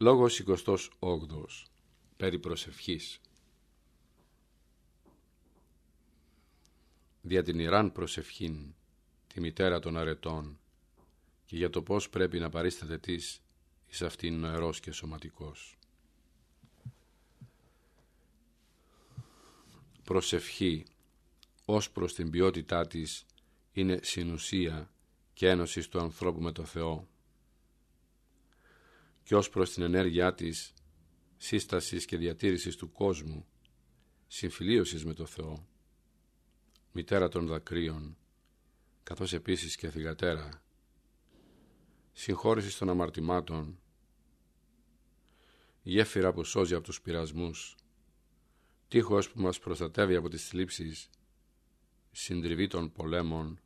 Λόγος 28 περί προσευχής. Δια την Ιράν προσευχήν, τη μητέρα των αρετών, και για το πώς πρέπει να παρίσταται της εις αυτήν νοερός και σωματικός. Προσευχή, ως προς την ποιότητά της, είναι συνουσία και ένωση του ανθρώπου με το Θεό και ως προς την ενέργειά της σύστασης και διατήρησης του κόσμου, συμφιλίωσης με το Θεό, μητέρα των δακρύων, καθώς επίσης και θυγατέρα, συγχώρησης των αμαρτημάτων, γέφυρα που σώζει από τους πειρασμούς, τείχος που μας προστατεύει από τις θλίψεις, συντριβή των πολέμων,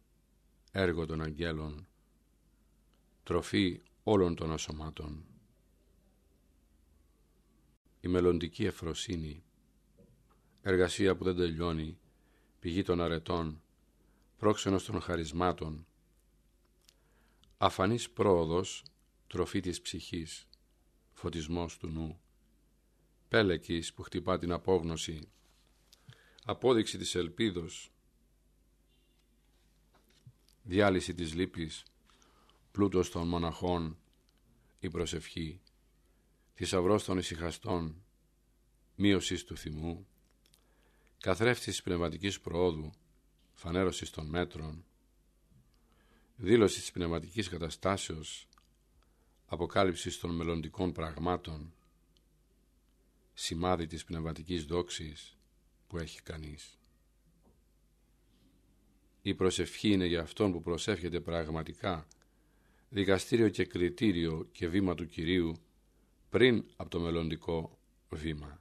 έργο των αγγέλων, τροφή όλων των ασωμάτων η μελλοντική ευφροσύνη, εργασία που δεν τελειώνει, πηγή των αρετών, πρόξενος των χαρισμάτων, αφανής πρόοδος, τροφή της ψυχής, φωτισμός του νου, πέλεκης που χτυπά την απόγνωση, απόδειξη της ελπίδος, διάλυση της λύπης, πλούτος των μοναχών, η προσευχή, θησαυρό των ησυχαστών, μείωσης του θυμού, καθρέφτης πνευματικής προόδου, φανέρωσης των μέτρων, δήλωσης της πνευματικής καταστάσεως, αποκάλυψης των μελλοντικών πραγμάτων, σημάδι της πνευματικής δόξης που έχει κανείς. Η προσευχή είναι για αυτόν που προσεύχεται πραγματικά, δικαστήριο και κριτήριο και βήμα του Κυρίου πριν από το μελλοντικό βήμα.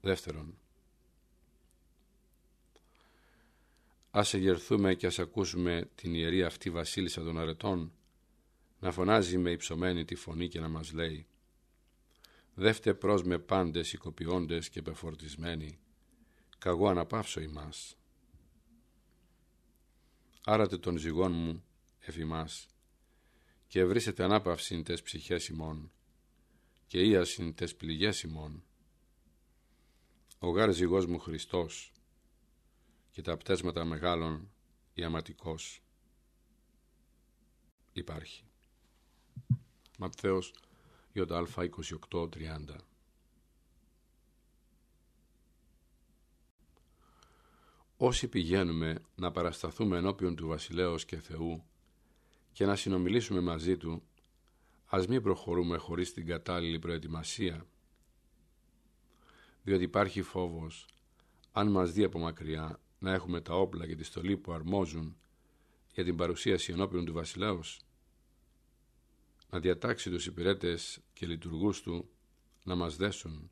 Δεύτερον, ας εγερθούμε και ας ακούσουμε την ιερή αυτή βασίλισσα των αρετών να φωνάζει με υψωμένη τη φωνή και να μας λέει «Δεύτε προς με πάντες οικοποιώντες και πεφορτισμένοι, καγώ αναπαύσω ημάς. Άρατε τον ζυγόν μου εφημάς, και ευρύσετε ανάπαυσιν τες ψυχές ημών και ίασιν τες πληγές ημών. Ο γάρ ζυγός μου Χριστός και τα πτέσματα μεγάλων ιαματικός υπάρχει. Ματθαίος ΙΑ 28-30 Όσοι πηγαίνουμε να παρασταθούμε ενώπιον του Βασιλέως και Θεού και να συνομιλήσουμε μαζί του, ας μην προχωρούμε χωρίς την κατάλληλη προετοιμασία, διότι υπάρχει φόβος, αν μας δει από μακριά, να έχουμε τα όπλα και τη στολή που αρμόζουν για την παρουσίαση ενώπιον του βασιλέως, να διατάξει τους υπηρέτες και λειτουργούς του να μας δέσουν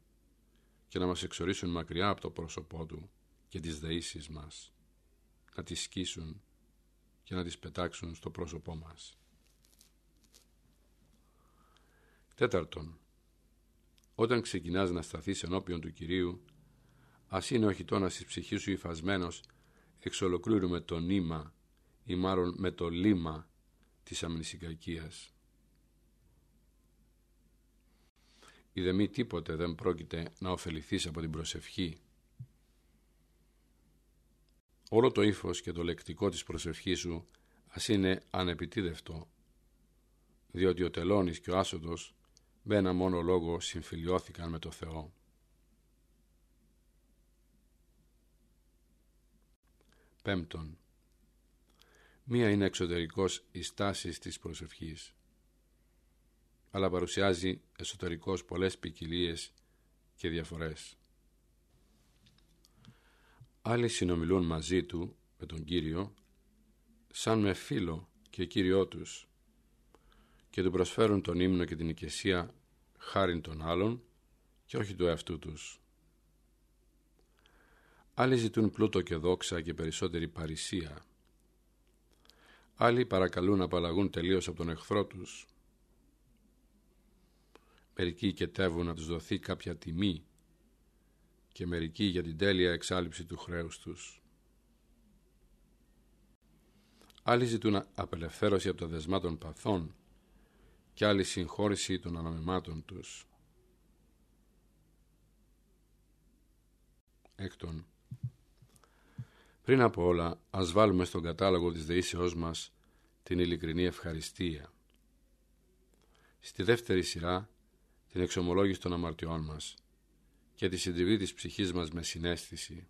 και να μας εξορίσουν μακριά από το πρόσωπό του και τις δεήσεις μας, να τις σκίσουν και να τις πετάξουν στο πρόσωπό μας. Τέταρτον, όταν ξεκινάς να σταθείς ενώπιον του Κυρίου, ας είναι ο χιτώνας της ψυχής σου υφασμένος εξ ολοκλήρου με το νήμα ή μάλλον με το λίμα της αμνησικακίας. Ιδεμή τίποτε δεν πρόκειται να ωφεληθείς από την προσευχή όλο το ύφος και το λεκτικό της προσευχής σου ας είναι ανεπιτίδευτο, διότι ο τελώνης και ο άσοδος με ένα μόνο λόγο συμφιλιώθηκαν με το Θεό. Πέμπτον, μία είναι εξωτερικός η στάση της προσευχής, αλλά παρουσιάζει εσωτερικός πολλές ποικιλίες και διαφορές. Άλλοι συνομιλούν μαζί του, με τον Κύριο, σαν με φίλο και Κύριό τους και του προσφέρουν τον ύμνο και την οικεσία χάριν των άλλων και όχι του εαυτού τους. Άλλοι ζητούν πλούτο και δόξα και περισσότερη παρησία. Άλλοι παρακαλούν να απαλλαγούν τελείως από τον εχθρό τους. Μερικοί κετεύουν να τους δοθεί κάποια τιμή και μερικοί για την τέλεια εξάλληψη του χρέους τους. Άλλοι ζητούν απελευθέρωση από τα δεσμά των παθών, και άλλη συγχώρηση των αναμεμάτων τους. Έκτον. Πριν από όλα, ας βάλουμε στον κατάλογο της δεήσεώς μας την ειλικρινή ευχαριστία. Στη δεύτερη σειρά, την εξομολόγηση των αμαρτιών μας και τη συντριβή της ψυχής μας με συνέστηση.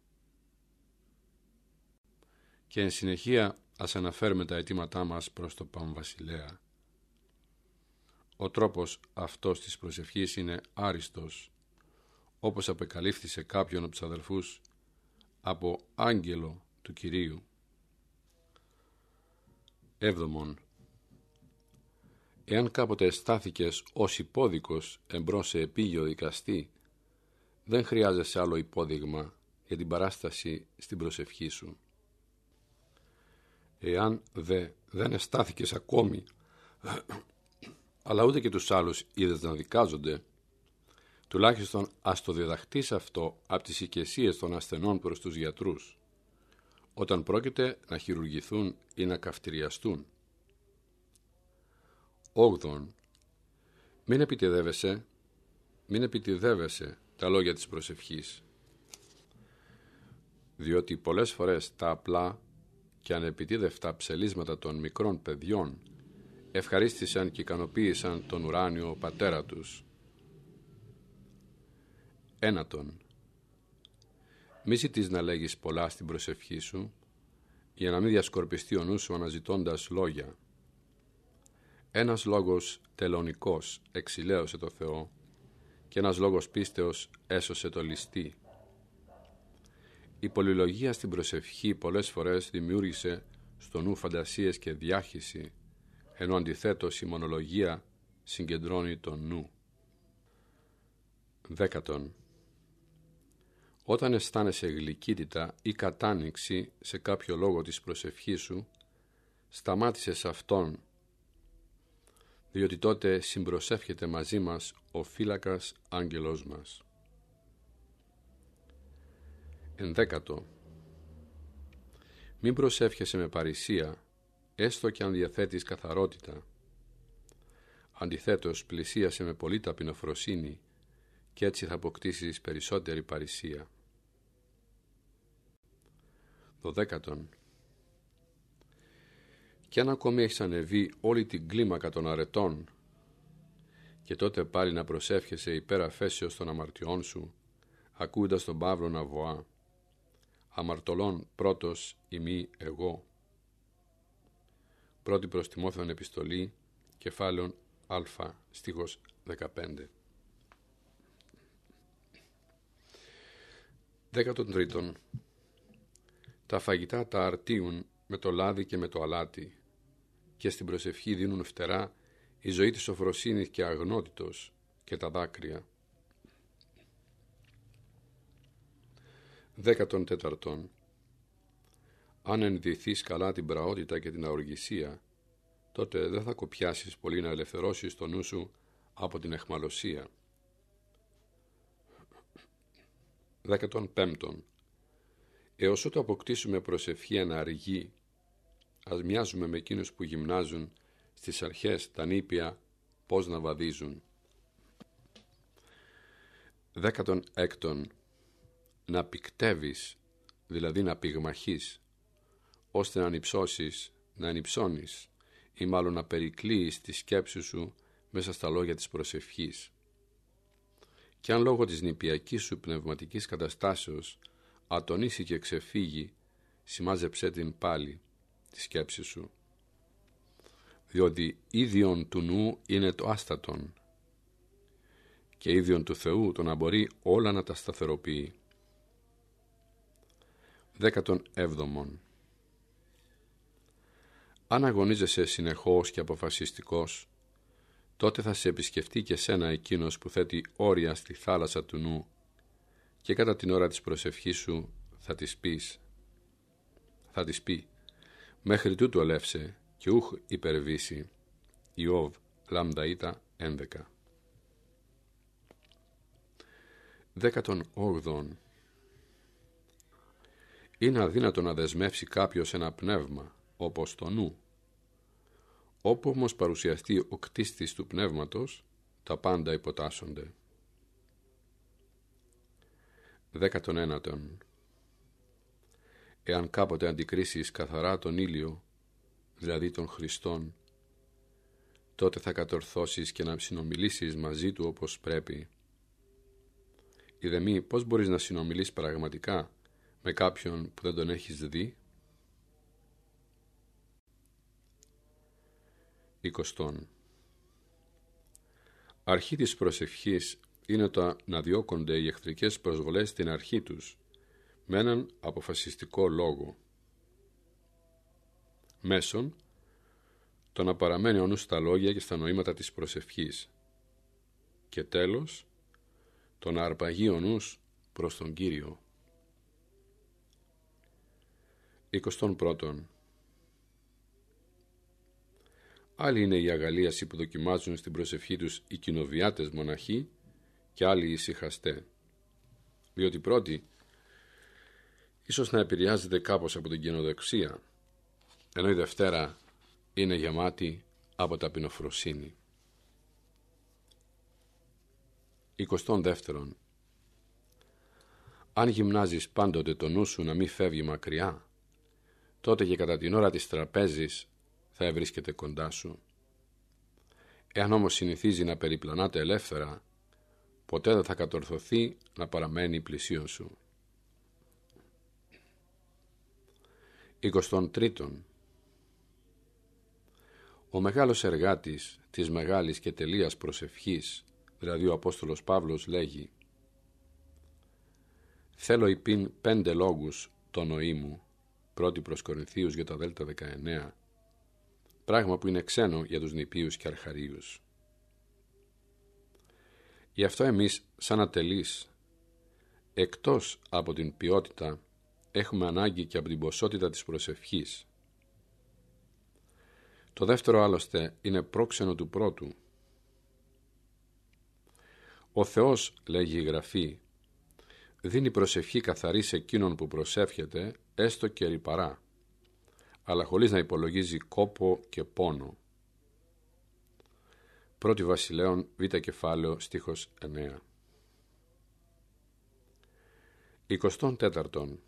Και εν συνεχεία ας αναφέρουμε τα αιτήματά μας προς το Παμβασιλέα. Ο τρόπος αυτός της προσευχής είναι άριστος, όπως απεκαλύφθησε κάποιον από τους αδελφούς από άγγελο του Κυρίου. Έβδομον. Εάν κάποτε στάθηκες ως υπόδικος εμπρός σε επίγειο δικαστή, δεν χρειάζεσαι άλλο υπόδειγμα για την παράσταση στην προσευχή σου. Εάν δε δεν εστάθηκες ακόμη, αλλά ούτε και τους άλλους είδες να δικάζονται, τουλάχιστον ας το διδαχτείς αυτό από τις οικεσίες των ασθενών προς τους γιατρούς, όταν πρόκειται να χειρουργηθούν ή να καυτηριαστούν. Όγδον, μην επιτεδεύεσαι, μην επιτιδεύεσαι τα λόγια της προσευχής, διότι πολλές φορές τα απλά και ανεπιτίδευτα ψελίσματα των μικρών παιδιών ευχαρίστησαν και ικανοποίησαν τον ουράνιο πατέρα τους. Ένατον. Μη ζητείς να λέγεις πολλά στην προσευχή σου, για να μην διασκορπιστεί ο νους σου αναζητώντας λόγια. Ένας λόγος τελωνικός εξηλαίωσε το Θεό και ένας λόγος πίστεως έσωσε το ληστή. Η πολυλογία στην προσευχή πολλές φορές δημιούργησε στο νου φαντασίες και διάχυση, ενώ αντιθέτως η μονολογία συγκεντρώνει τον νου. Δέκατον. Όταν αισθάνεσαι γλυκύτητα ή κατάνοιξη σε κάποιο λόγο της προσευχής σου, σταμάτησες σε αυτόν, διότι τότε συμπροσεύχεται μαζί μας ο φύλακας άγγελός μας. Ενδέκατο. Μην προσεύχεσαι με παρησία, έστω και αν διαθέτεις καθαρότητα. Αντιθέτως, πλησίασε με πολύ ταπεινοφροσύνη και έτσι θα αποκτήσεις περισσότερη παρησία. Δωδέκατον. Κι αν ακόμη έχεις ανεβεί όλη την κλίμακα των αρετών και τότε πάλι να προσεύχεσαι υπέρ αφέσεως των αμαρτιών σου, ακούγοντας τον Παύλο να βοά, αμαρτωλών πρώτος ημί εγώ. Πρώτη προς Τιμόθεον επιστολή, κεφάλαιον α, στίχος 15. Δέκατον τρίτον. Τα φαγητά τα αρτίουν με το λάδι και με το αλάτι και στην προσευχή δίνουν φτερά η ζωή της σοφροσύνης και αγνότητος και τα δάκρυα. Δέκατον τέταρτον. Αν ενδυθείς καλά την πραότητα και την αοργησία, τότε δεν θα κοπιάσεις πολύ να ελευθερώσεις το νου σου από την εχμαλωσία. Δέκατον πέμπτον. Έως ότου αποκτήσουμε προσευχή αναργή, ας μοιάζουμε με εκείνους που γυμνάζουν στις αρχές τα νήπια πώς να βαδίζουν. Δέκατον έκτον να πηκτεύεις, δηλαδή να πυγμαχείς, ώστε να ανυψώσεις, να ανυψώνεις ή μάλλον να περικλείεις τη σκέψη σου μέσα στα λόγια της προσευχής. Και αν λόγω της νηπιακής σου πνευματικής καταστάσεως ατονίσει και ξεφύγει, σημάζεψέ την πάλι τη σκέψη σου. Διότι ίδιον του νου είναι το άστατον και ίδιον του Θεού το να μπορεί όλα να τα σταθεροποιεί. Δέκατον έβδομον. Αν αγωνίζεσαι συνεχώς και αποφασιστικός, τότε θα σε επισκεφτεί και σένα εκείνος που θέτει όρια στη θάλασσα του νου και κατά την ώρα της προσευχής σου θα της πεις, θα της πει «Μέχρι τούτου ολεύσε και ούχ υπερβήσει» Ιώβ, Λαμδαΐτα 11 Δέκατον όγδον είναι αδύνατο να δεσμεύσει κάποιος ένα πνεύμα, όπως το νου. Όπου όμως παρουσιαστεί ο κτίστης του πνεύματος, τα πάντα υποτάσσονται. 19. Εάν κάποτε αντικρίσεις καθαρά τον ήλιο, δηλαδή τον Χριστόν, τότε θα κατορθώσεις και να συνομιλήσεις μαζί του όπως πρέπει. Ιδεμή, πώς μπορείς να συνομιλείς πραγματικά με κάποιον που δεν τον έχεις δει; 20. Αρχή της προσευχής είναι το να διώκονται οι εχθρικές προσβολές στην αρχή τους με έναν αποφασιστικό λόγο. Μέσον, το να παραμένει ο νους στα λόγια και στα νοήματα της προσευχής. Και τέλος, το να αρπαγεί ο νους προς τον Κύριο. 21. Άλλοι είναι οι αγαλίασοι που δοκιμάζουν στην προσευχή τους οι κοινοβιάτες μοναχοί και άλλοι οι ησυχαστέ. Διότι πρώτοι ίσως να επηρεάζεται κάπως από την κοινοδεξία, ενώ η Δευτέρα είναι γεμάτη από ταπεινοφροσύνη. 22. Αν γυμνάζεις πάντοτε το νου σου να μην φεύγει μακριά, τότε και κατά την ώρα της τραπέζης θα ευρίσκεται κοντά σου. Εάν όμως συνηθίζει να περιπλανάται ελεύθερα, ποτέ δεν θα κατορθωθεί να παραμένει πλησίον σου. 23. Ο μεγάλος εργάτης της μεγάλης και τελείας προσευχής, δηλαδή ο Απόστολος Παύλος λέγει «Θέλω υπήν πέντε λόγους το νοή μου, πρώτη προς Κορινθίους για τα Δέλτα 19, πράγμα που είναι ξένο για τους νηπίους και αρχαρίους. Γι' αυτό εμείς σαν ατελείς, εκτός από την ποιότητα, έχουμε ανάγκη και από την ποσότητα της προσευχής. Το δεύτερο άλλωστε είναι πρόξενο του πρώτου. Ο Θεός, λέγει η Γραφή, δίνει προσευχή καθαρή σε εκείνον που προσεύχεται, έστω και ρηπαρά, αλλά χωρίς να υπολογίζει κόπο και πόνο. Πρώτη Βασιλέων, Β κεφάλαιο, στίχος 9. 24.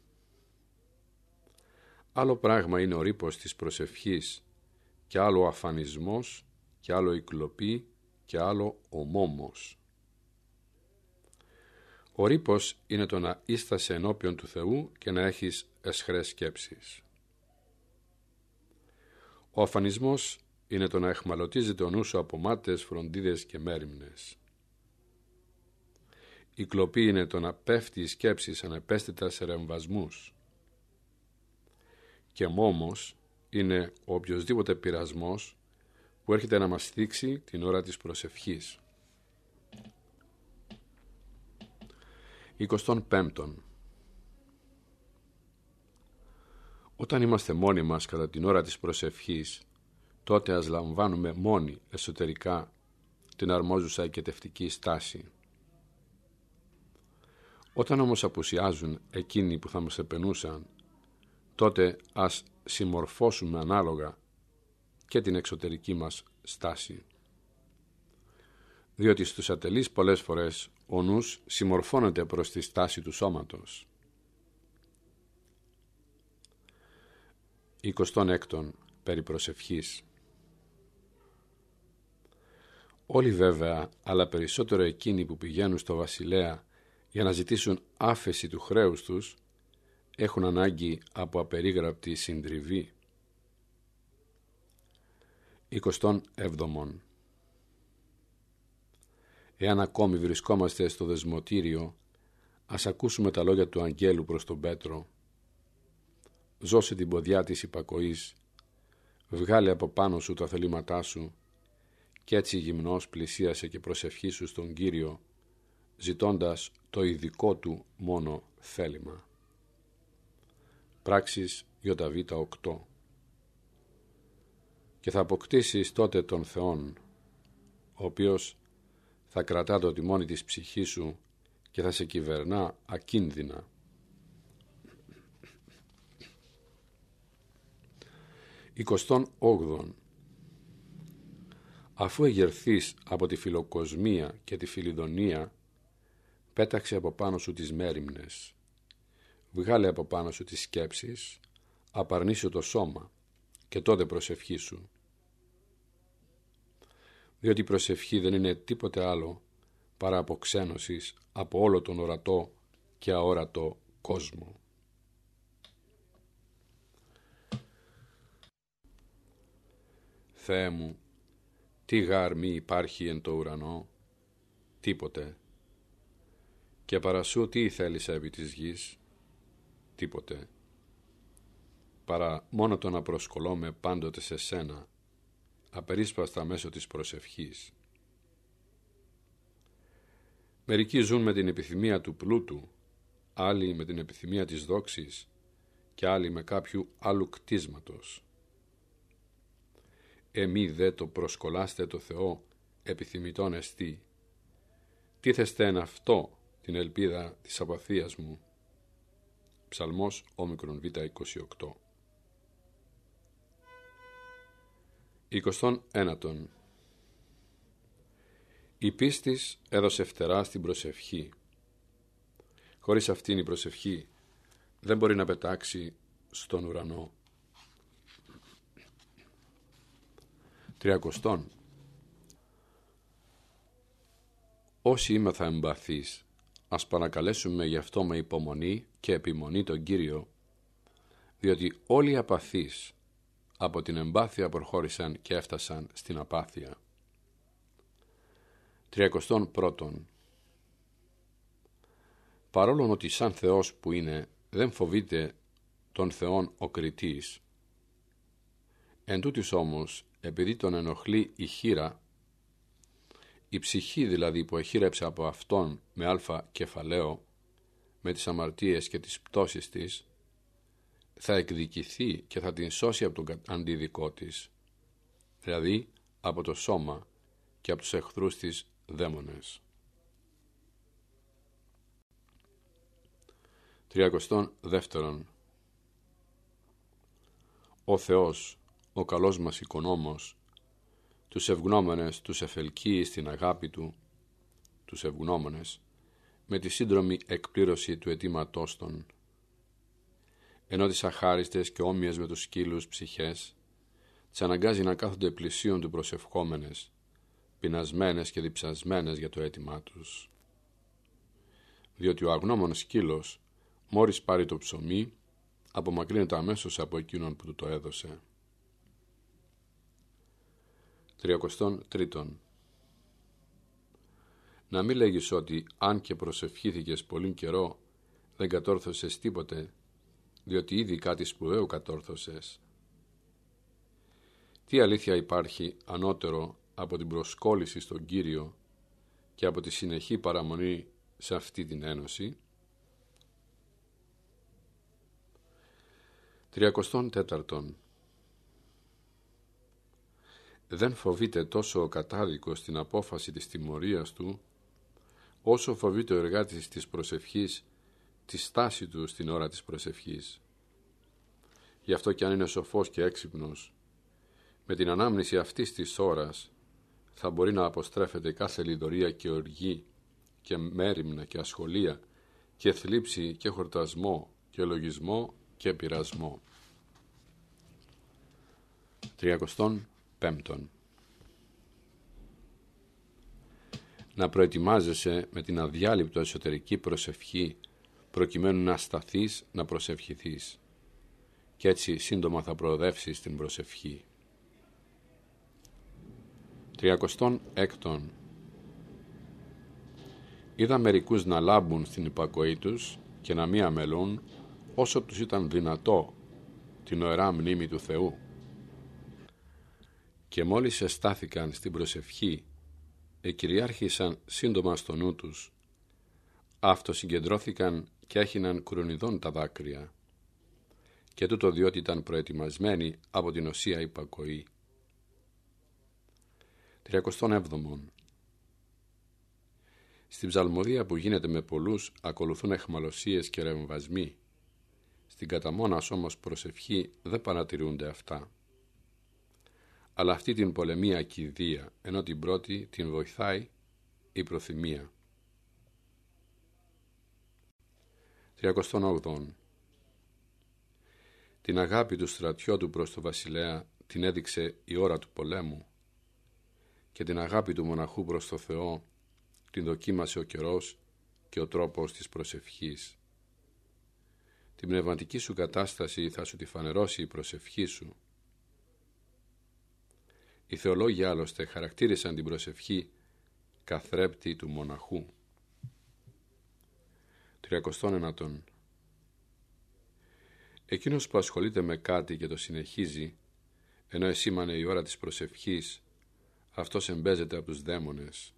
Άλλο πράγμα είναι ο ρήπος της προσευχής και άλλο ο αφανισμός και άλλο η κλοπή και άλλο ο μόμος. Ο ρήπος είναι το να ίστασε ενώπιον του Θεού και να έχεις εσχρές σκέψεις. Ο αφανισμός είναι το να εχμαλωτίζεται ο νους σου από μάτες, φροντίδες και μέρημνες. Η κλοπή είναι το να πέφτει η σκέψη ανεπαίσθητα σε ρεμβασμούς. Και μόμος είναι ο οποιοδήποτε πειρασμός που έρχεται να μας θίξει την ώρα της προσευχής. 25. Όταν είμαστε μόνοι μας κατά την ώρα της προσευχής, τότε ας λαμβάνουμε μόνοι εσωτερικά την αρμόζουσα και τευτική στάση. Όταν όμως απουσιάζουν εκείνοι που θα μας επενούσαν, τότε ας συμμορφώσουμε ανάλογα και την εξωτερική μας στάση. Διότι στους ατελείς πολλές φορές ο νους συμμορφώνεται προς τη στάση του σώματος. 26. Περί προσευχής. Όλοι βέβαια, αλλά περισσότερο εκείνοι που πηγαίνουν στο βασιλέα για να ζητήσουν άφεση του χρέους τους, έχουν ανάγκη από απερίγραπτη συντριβή. 27. Εάν ακόμη βρισκόμαστε στο δεσμοτήριο, ας ακούσουμε τα λόγια του Αγγέλου προς τον Πέτρο. Ζώσε την ποδιά της υπακοής, βγάλε από πάνω σου τα θελήματά σου και έτσι γυμνός πλησίασε και προσευχήσου στον Κύριο, ζητώντας το ειδικό του μόνο θέλημα. Πράξεις ΙΒ 8 Και θα αποκτήσεις τότε τον Θεόν, ο οποίος θα κρατά το τιμόνι της ψυχής σου και θα σε κυβερνά ακίνδυνα. Εικοστόν όγδον Αφού εγερθείς από τη φιλοκοσμία και τη φιλιδονία, πέταξε από πάνω σου τις μέριμνες. Βγάλε από πάνω σου τις σκέψεις, απαρνήσου το σώμα και τότε προσευχή σου. Διότι η προσευχή δεν είναι τίποτε άλλο παρά αποξένωσης από όλο τον ορατό και αόρατο κόσμο. Θεέ μου, τι γάρμη υπάρχει εν το ουρανό, τίποτε. Και παρασού τι θέλεις επί της γης, τίποτε. Παρά μόνο το να προσκολώμε πάντοτε σε σένα, απερίσπαστα μέσω της προσευχής. Μερικοί ζουν με την επιθυμία του πλούτου, άλλοι με την επιθυμία της δόξης και άλλοι με κάποιου άλλου κτίσματος εμεί δε το προσκολάστε το Θεό επιθυμητόν εστί. Τίθεστε εν αυτό την ελπίδα της απαθίας μου. Ψαλμός όμικρον β 28 21. Η πίστης έδωσε φτερά στην προσευχή. Χωρίς αυτήν η προσευχή δεν μπορεί να πετάξει στον ουρανό. Τριακοστόν. Όσοι θα εμπαθείς, ας παρακαλέσουμε γι' αυτό με υπομονή και επιμονή τον Κύριο, διότι όλοι οι απαθείς από την εμπάθεια προχώρησαν και έφτασαν στην απάθεια. Τριακοστόν πρώτον. Παρόλο ότι σαν Θεός που είναι δεν φοβείται τον Θεόν ο κριτής, εν τούτης όμως επειδή τον ενοχλεί η χείρα, η ψυχή δηλαδή που εχείρεψε από αυτόν με αλφα κεφαλαίο, με τις αμαρτίες και τις πτώσεις της, θα εκδικηθεί και θα την σώσει από τον αντιδικό της, δηλαδή από το σώμα και από τους εχθρούς της δαίμονες. Τριακοστόν δεύτερον Ο Θεός ο καλός μας οικονόμος, τους ευγνώμονες τους εφελκύει στην αγάπη του, τους ευγνώμονες, με τη σύντρομη εκπλήρωση του αιτήματός των. Ενώ τις αχάριστες και όμοιες με τους σκύλους ψυχές, τις αναγκάζει να κάθονται πλησίον του προσευχόμενες, πεινασμένες και διψασμένες για το αίτημά τους. Διότι ο αγνώμων σκύλος, μόλις πάρει το ψωμί, απομακρύνεται αμέσως από εκείνον που του το έδωσε. 33. Να μην λέγεις ότι αν και προσευχήθηκες πολύ καιρό δεν κατόρθωσες τίποτε, διότι ήδη κάτι σπουδαίο κατόρθωσες. Τι αλήθεια υπάρχει ανώτερο από την προσκόλληση στον Κύριο και από τη συνεχή παραμονή σε αυτή την ένωση; 34 δεν φοβείται τόσο ο κατάδικος την απόφαση της τιμωρίας του, όσο φοβείται ο εργάτης της προσευχής τη στάση του στην ώρα της προσευχής. Γι' αυτό και αν είναι σοφός και έξυπνος, με την ανάμνηση αυτής της ώρας θα μπορεί να αποστρέφεται κάθε λιδωρία και οργή και μέρημνα και ασχολία και θλίψη και χορτασμό και λογισμό και πειρασμό. Τριακοστόν Πέμπτον. Να προετοιμάζεσαι με την αδιάλειπτο εσωτερική προσευχή προκειμένου να σταθείς να προσευχηθείς και έτσι σύντομα θα προοδεύσεις την προσευχή. Τριακοστόν έκτον. Είδα μερικούς να λάμπουν στην υπακοή τους και να μη αμελούν όσο τους ήταν δυνατό την ωραία μνήμη του Θεού και μόλις εστάθηκαν στην προσευχή εκυριάρχησαν σύντομα στο νου τους αυτοσυγκεντρώθηκαν και έχιναν κρουνιδών τα δάκρυα και τούτο διότι ήταν προετοιμασμένοι από την οσία υπακοή. 37. Στην ψαλμοδία που γίνεται με πολλούς ακολουθούν εχμαλωσίες και ρεμβασμοί. Στην καταμόνας όμως προσευχή δεν παρατηρούνται αυτά αλλά αυτή την πολεμία κηδεία, ενώ την πρώτη την βοηθάει η προθυμία. 38. Την αγάπη του στρατιώτου προς το βασιλέα την έδειξε η ώρα του πολέμου και την αγάπη του μοναχού προς το Θεό την δοκίμασε ο καιρός και ο τρόπος της προσευχής. Την πνευματική σου κατάσταση θα σου τη φανερώσει η προσευχή σου. Οι θεολόγοι άλλωστε χαρακτήρισαν την προσευχή καθρέπτη του μοναχού. 39. Εκείνος που ασχολείται με κάτι και το συνεχίζει, ενώ εσήμανε η ώρα της προσευχής, αυτός εμπέζεται από τους δαίμονες.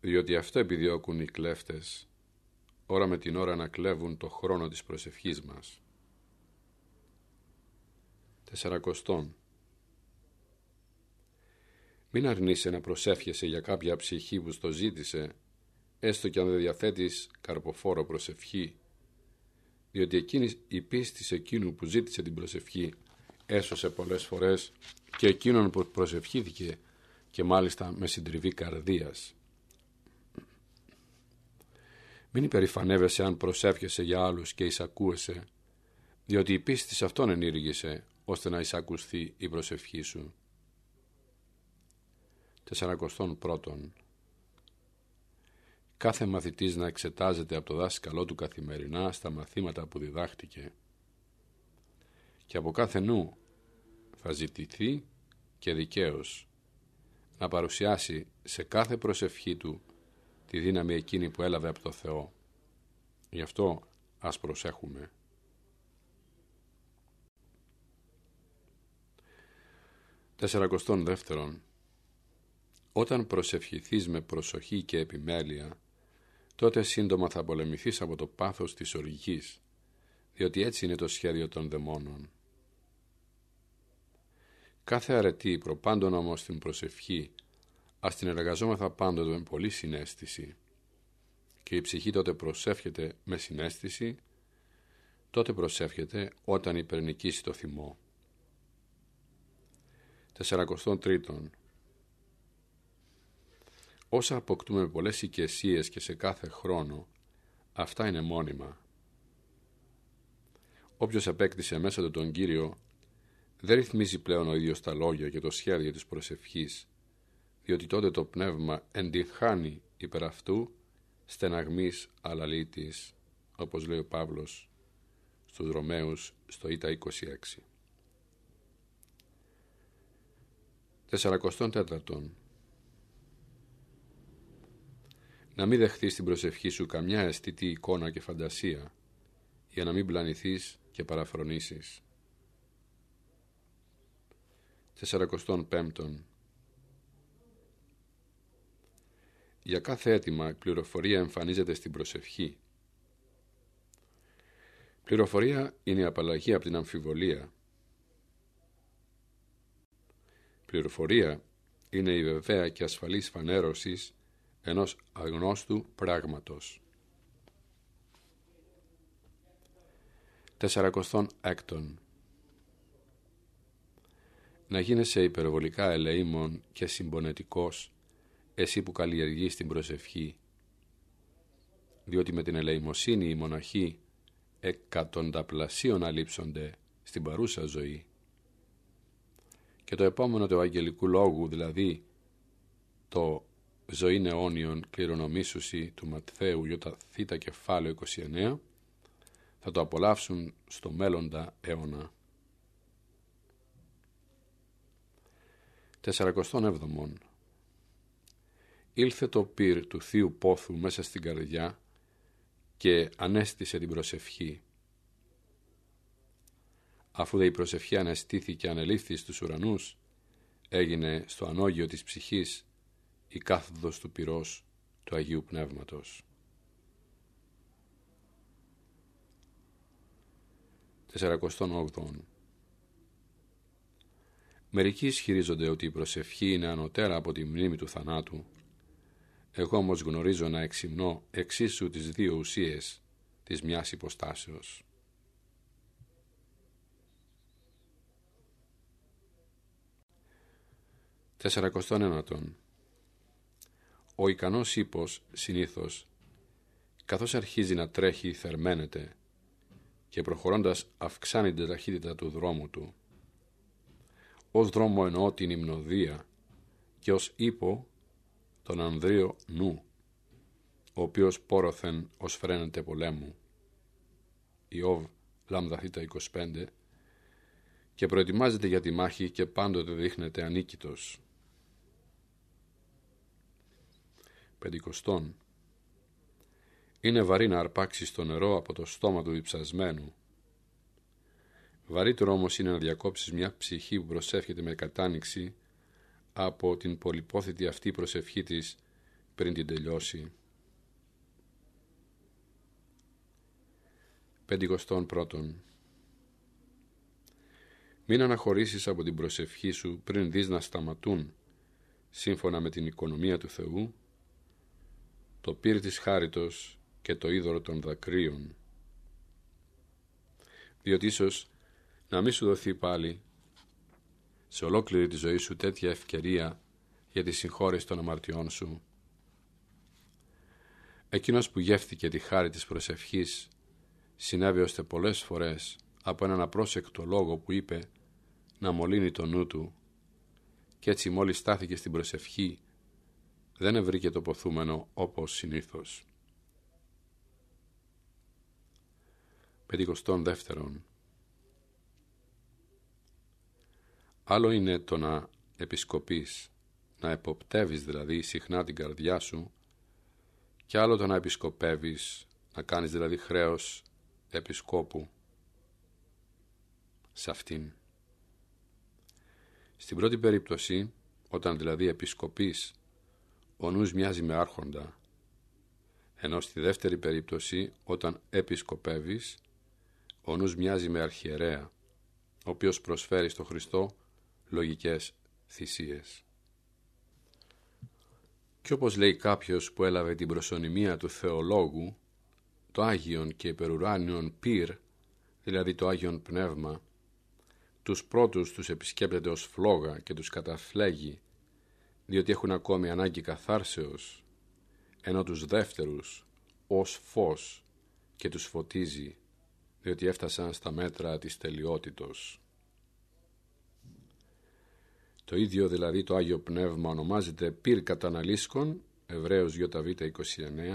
Διότι αυτό επιδιώκουν οι κλέφτες, ώρα με την ώρα να κλέβουν το χρόνο της προσευχής μας. Τεσσαρακοστόν. Μην αρνείσαι να προσεύχεσαι για κάποια ψυχή που στο ζήτησε, έστω και αν δεν διαθέτεις καρποφόρο προσευχή, διότι εκείνη η πίστη εκείνου που ζήτησε την προσευχή έσωσε πολλές φορές και εκείνον που προσευχήθηκε και μάλιστα με συντριβή καρδίας. Μην υπερηφανεύεσαι αν προσεύχεσαι για άλλους και εισακούεσαι, διότι η πίστη σε αυτόν ενήργησε, ώστε να εισακουστεί η προσευχή σου. 41. Κάθε μαθητής να εξετάζεται από το δάσκαλό του καθημερινά στα μαθήματα που διδάχτηκε και από κάθε νου θα ζητηθεί και δικαίως να παρουσιάσει σε κάθε προσευχή του τη δύναμη εκείνη που έλαβε από το Θεό. Γι' αυτό ας προσέχουμε. Τεσσαρακοστόν δεύτερον Όταν προσευχηθείς με προσοχή και επιμέλεια τότε σύντομα θα πολεμηθείς από το πάθος της οργής διότι έτσι είναι το σχέδιο των δαιμόνων. Κάθε αρετή προπάντων όμως την προσευχή ας την εργαζόμεθα πάντοτε με πολύ συνέστηση και η ψυχή τότε προσεύχεται με συνέστηση τότε προσεύχεται όταν υπερνικήσει το θυμό. 43. Όσα αποκτούμε με πολλές οικεσίες και σε κάθε χρόνο, αυτά είναι μόνιμα. Όποιος απέκτησε μέσα του τον Κύριο, δεν ρυθμίζει πλέον ο ίδιος τα λόγια και το σχέδιο της προσευχής, διότι τότε το πνεύμα εντυχάνει υπέρ αυτού στεναγμής αλαλήτης, όπως λέει ο Παύλος στους Ρωμαίους στο Ήτα 26. 44. Να μην δεχθείς την προσευχή σου καμιά αισθητή εικόνα και φαντασία, για να μην πλανηθείς και παραφρονήσεις. 45. Για κάθε αίτημα πληροφορία εμφανίζεται στην προσευχή. Πληροφορία είναι η απαλλαγή από την αμφιβολία. Πληροφορία είναι η βεβαία και ασφαλής φανέρωσης ενός αγνώστου πράγματος. 46. Να γίνεσαι υπερβολικά ελεήμων και συμπονετικός εσύ που καλλιεργείς την προσευχή, διότι με την ελεημοσύνη οι μοναχοί εκατονταπλασίων αλείψονται στην παρούσα ζωή. Και το επόμενο του Ευαγγελικού Λόγου, δηλαδή το «Ζωή αιώνιων κληρονομήσουση» του Ματθαίου Ιωτα Θήτα κεφάλαιο 29, θα το απολαύσουν στο μέλλοντα αιώνα. 47. Ήλθε το πυρ του Θείου Πόθου μέσα στην καρδιά και ανέστησε την προσευχή. Αφού δε η προσευχή αναστήθηκε και ανελήφθης στους ουρανούς, έγινε στο ανώγιο της ψυχής η κάθοδος του πυρός του Αγίου Πνεύματος. 48. Μερικοί ισχυρίζονται ότι η προσευχή είναι ανωτέρα από τη μνήμη του θανάτου. Εγώ όμως γνωρίζω να εξυμνώ εξίσου τις δύο ουσίες της μιας υποστάσεως. 49. Ο ικανός ύπος συνήθως, καθώς αρχίζει να τρέχει θερμαίνεται και προχωρώντας αυξάνει την ταχύτητα του δρόμου του. Ως δρόμο εννοώ την υμνοδία και ως ύπο τον ανδρείο νου, ο οποίος πόρωθεν ως φρένεται πολέμου. Ιώβ λάμδα 25 και προετοιμάζεται για τη μάχη και πάντοτε δείχνεται ανίκητος. Πεντηκοστόν. Είναι βαρύ να αρπάξεις το νερό από το στόμα του διψασμένου. Βαρύτερο όμως είναι να διακόψεις μια ψυχή που προσεύχεται με κατάνοιξη από την πολυπόθητη αυτή προσευχή της πριν την τελειώσει. Πεντηκοστόν πρώτον. Μην αναχωρήσεις από την προσευχή σου πριν δεις να σταματούν, σύμφωνα με την οικονομία του Θεού, το πύρ της χάριτος και το είδωρο των δακρύων. Διότι ίσως να μην σου δοθεί πάλι σε ολόκληρη τη ζωή σου τέτοια ευκαιρία για τη συγχώρεση των αμαρτιών σου. Εκείνος που γεύθηκε τη χάρη της προσευχής συνέβη ώστε πολλές φορές από έναν απρόσεκτο λόγο που είπε να μολύνει το νου του και έτσι μόλις στάθηκε στην προσευχή δεν ευρήκε το ποθούμενο όπως συνήθως. Πεντηκοστών δεύτερον Άλλο είναι το να επισκοπείς, να εποπτεύεις δηλαδή συχνά την καρδιά σου και άλλο το να επισκοπεύεις, να κάνεις δηλαδή χρέος επισκόπου σε αυτήν. Στην πρώτη περίπτωση, όταν δηλαδή επισκοπείς, ο νους μοιάζει με άρχοντα, ενώ στη δεύτερη περίπτωση, όταν επισκοπεύεις, ο νους μοιάζει με αρχιερέα, ο οποίος προσφέρει στο Χριστό λογικές θυσίες. Και όπως λέει κάποιος που έλαβε την προσωνυμία του θεολόγου, το Άγιον και υπερουράνιον πυρ, δηλαδή το Άγιον Πνεύμα, τους πρώτους τους επισκέπτεται ως φλόγα και τους καταφλέγει, διότι έχουν ακόμη ανάγκη καθάρσεως, ενώ τους δεύτερους ως φως και τους φωτίζει, διότι έφτασαν στα μέτρα της τελειότητος. Το ίδιο δηλαδή το Άγιο Πνεύμα ονομάζεται πυρ καταναλίσκων, Εβραίος ΙΒ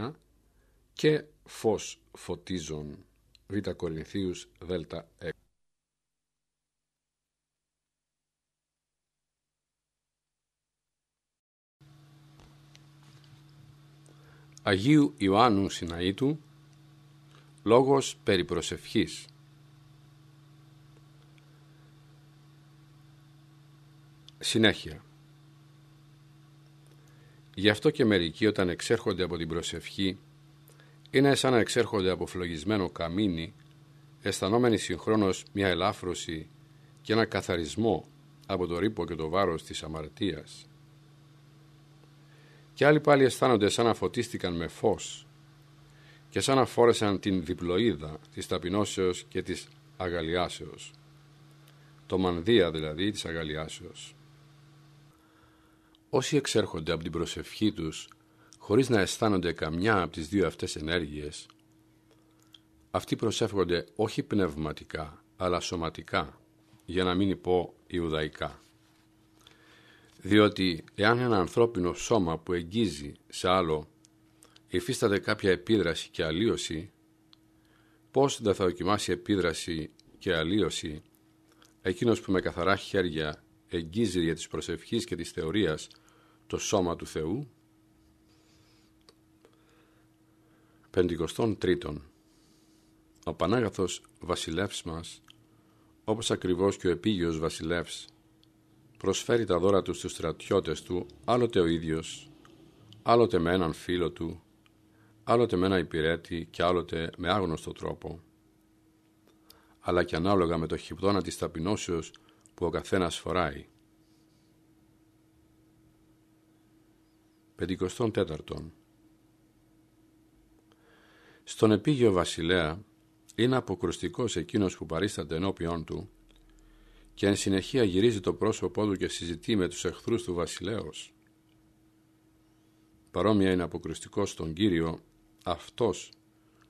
29 και φως φωτίζων, Β Κορινθίους Δ 6. Αγίου Ιωάννου Συναήτου Λόγος περί προσευχής Συνέχεια Γι' αυτό και μερικοί όταν εξέρχονται από την προσευχή είναι σαν να εξέρχονται από φλογισμένο καμίνι αισθανόμενοι συγχρόνως μια ελάφρωση και ένα καθαρισμό από το ρήπο και το βάρος της αμαρτίας. Και άλλοι πάλι αισθάνονται σαν να φωτίστηκαν με φως και σαν να φόρεσαν την διπλοίδα της ταπεινώσεως και της αγαλιάσεως. Το μανδύα δηλαδή της αγαλιάσεως. Όσοι εξέρχονται από την προσευχή τους χωρίς να αισθάνονται καμιά από τις δύο αυτές ενέργειες, αυτοί προσεύχονται όχι πνευματικά, αλλά σωματικά, για να μην πω ιουδαϊκά. Διότι εάν ένα ανθρώπινο σώμα που εγγίζει σε άλλο υφίσταται κάποια επίδραση και αλλίωση, πώς δεν θα δοκιμάσει επίδραση και αλλίωση εκείνος που με καθαρά χέρια εγγίζει για της προσευχής και της θεωρίας το σώμα του Θεού; Πεντηκοστών τρίτον. Ο Πανάγαθος βασιλεύς μας, όπως ακριβώς και ο επίγειος βασιλεύς, προσφέρει τα δώρα του στους στρατιώτες του, άλλοτε ο ίδιος, άλλοτε με έναν φίλο του, άλλοτε με ένα υπηρέτη και άλλοτε με άγνωστο τρόπο, αλλά και ανάλογα με το χυπτώνα της ταπεινώσεως που ο καθένας φοράει. 54. Στον επίγειο βασιλέα είναι αποκρουστικός εκείνος που παρίσταται ενώπιόν του και εν συνεχεία γυρίζει το πρόσωπό του και συζητεί με τους εχθρούς του βασιλέως. Παρόμοια είναι αποκριστικός στον Κύριο αυτός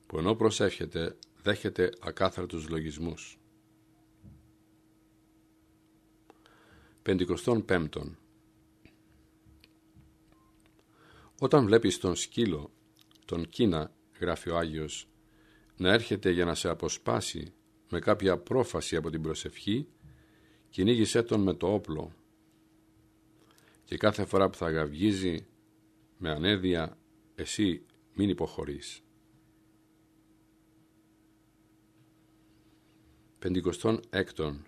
που ενώ προσεύχεται δέχεται ακάθαρτους λογισμούς. Πεντηκοστόν πέμπτον Όταν βλέπεις τον σκύλο, τον Κίνα, γράφει ο Άγιος, να έρχεται για να σε αποσπάσει με κάποια πρόφαση από την προσευχή, κυνήγησέ τον με το όπλο. Και κάθε φορά που θα γαυγίζει με ανέδεια εσύ μην υποχωρείς. Πεντηκοστόν έκτον.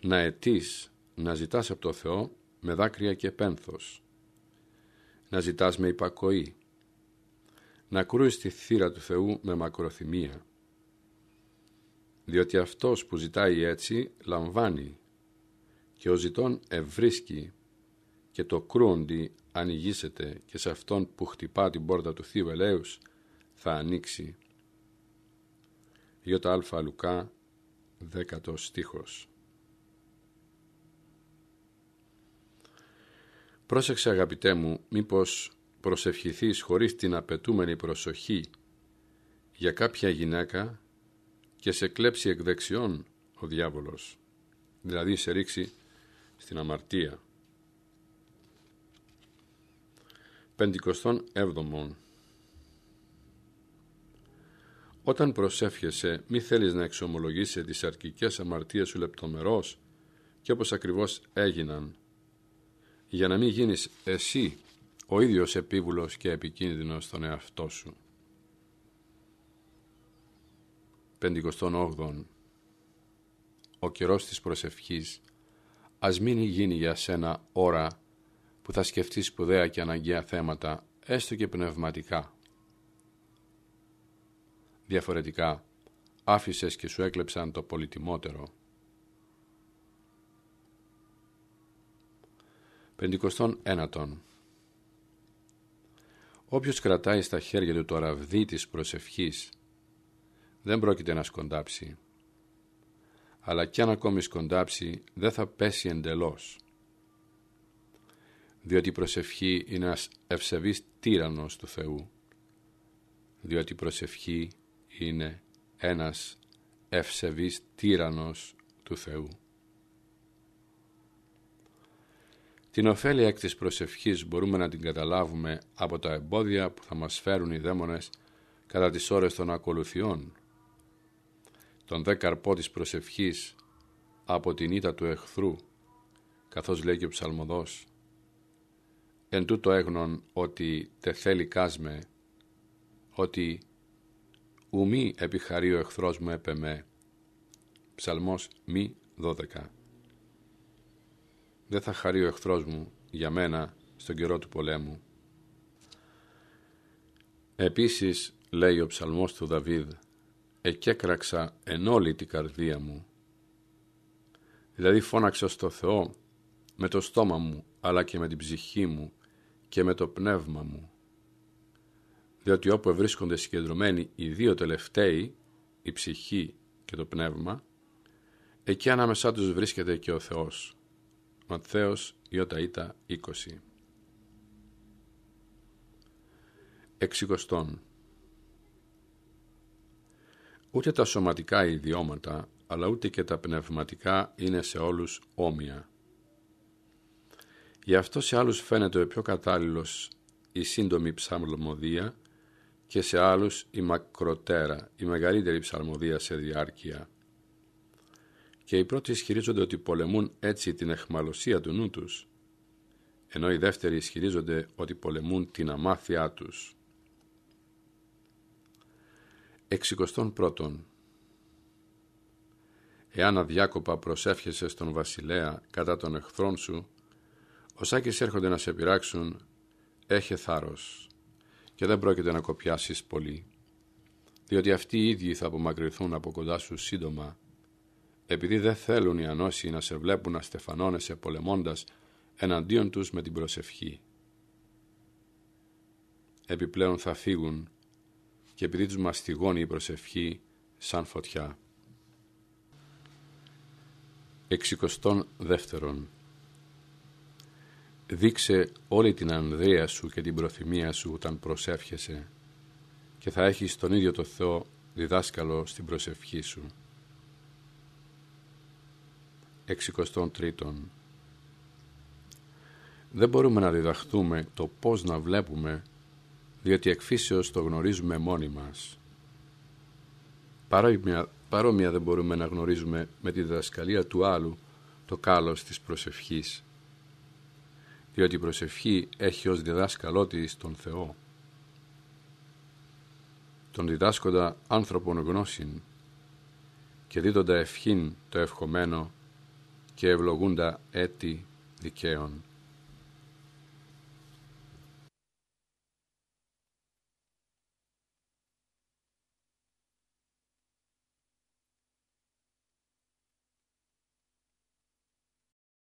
Να αιτείς να ζητάς από το Θεό με δάκρυα και πένθος. Να ζητάς με υπακοή. Να κρούεις τη θύρα του Θεού με μακροθυμία διότι αυτός που ζητάει έτσι λαμβάνει και ο ζητών ευρίσκει και το κρούοντι ανοιγήσεται και σε αυτόν που χτυπά την πόρτα του Θείου Ελέους θα ανοίξει. Ιωτα Α Λουκά, δέκατος στίχος. Πρόσεξε αγαπητέ μου, μήπως προσευχηθείς χωρίς την απαιτούμενη προσοχή για κάποια γυναίκα και σε κλέψει εκ δεξιών ο διάβολος, δηλαδή σε ρίξει στην αμαρτία. Πεντηκοστών έβδομον Όταν προσεύχεσαι, μη θέλεις να εξομολογήσει τις αρκικές αμαρτίες σου λεπτομερώς και όπως ακριβώς έγιναν, για να μην γίνεις εσύ ο ίδιος επίβουλος και επικίνδυνος στον εαυτό σου. 58. Ο καιρός της προσευχής ας μην γίνει για σένα ώρα που θα σκεφτείς σπουδαία και αναγκαία θέματα, έστω και πνευματικά. Διαφορετικά, άφησες και σου έκλεψαν το πολυτιμότερο. 51. Όποιος κρατάει στα χέρια του το ραβδί της προσευχής δεν πρόκειται να σκοντάψει. Αλλά κι αν ακόμη σκοντάψει δεν θα πέσει εντελώς. Διότι η προσευχή είναι ένας ευσεβής τύρανος του Θεού. Διότι η προσευχή είναι ένας ευσεβής τύρανος του Θεού. Την ωφέλεια εκ της προσευχής μπορούμε να την καταλάβουμε από τα εμπόδια που θα μας φέρουν οι δαίμονες κατά τις ώρες των ακολουθιών. Τον δε καρπό της προσευχής από την ήττα του εχθρού, καθώς λέει και ο ψαλμοδός. Εν τούτο έγνων ότι τε θέλει κάσμε, ότι ουμή επιχαρεί ο εχθρός μου έπεμε. Ψαλμός μη 12 δεν θα χαρεί ο εχθρός μου για μένα στον καιρό του πολέμου. Επίσης, λέει ο ψαλμός του Δαβίδ, «Εκέκραξα εν όλη την καρδία μου». Δηλαδή φώναξα στο Θεό με το στόμα μου, αλλά και με την ψυχή μου και με το πνεύμα μου. Διότι όπου βρίσκονται συγκεντρωμένοι οι δύο τελευταίοι, η ψυχή και το πνεύμα, εκεί ανάμεσά τους βρίσκεται και ο Θεός. Ματθαίος Ιωτα 20 Εξικοστών Ούτε τα σωματικά ιδιώματα, αλλά ούτε και τα πνευματικά είναι σε όλους όμοια. Γι' αυτό σε άλλους φαίνεται ο πιο κατάλληλος η σύντομη ψαλμοδία και σε άλλους η μακροτέρα, η μεγαλύτερη ψαλμοδία σε διάρκεια και οι πρώτοι ισχυρίζονται ότι πολεμούν έτσι την εχμαλωσία του νου τους, ενώ οι δεύτεροι ισχυρίζονται ότι πολεμούν την αμάθειά τους. Εξικοστών πρώτον Εάν αδιάκοπα προσεύχεσαι στον βασιλέα κατά των εχθρών σου, Σάκης έρχονται να σε πειράξουν, έχε θάρρος και δεν πρόκειται να κοπιάσεις πολύ, διότι αυτοί οι ίδιοι θα απομακρυνθούν από κοντά σου σύντομα επειδή δεν θέλουν οι ανώσιοι να σε βλέπουν να στεφανώνεσαι πολεμώντας εναντίον τους με την προσευχή. Επιπλέον θα φύγουν και επειδή τους μαστιγώνει η προσευχή σαν φωτιά. Εξικοστών δεύτερον Δείξε όλη την ανδρεία σου και την προθυμία σου όταν προσεύχεσαι και θα έχεις τον ίδιο το Θεό διδάσκαλο στην προσευχή σου. Εξικοστών τρίτον Δεν μπορούμε να διδαχτούμε το πώς να βλέπουμε διότι εκφύσεως το γνωρίζουμε μόνοι μας. Παρόμοια, παρόμοια δεν μπορούμε να γνωρίζουμε με τη διδασκαλία του άλλου το κάλος της προσευχής, διότι η προσευχή έχει ως διδάσκαλό της τον Θεό. Τον διδάσκοντα άνθρωπον γνώσιν και δίδοντα ευχήν το ευχομένο και ευλογούντα έτη δικαίων.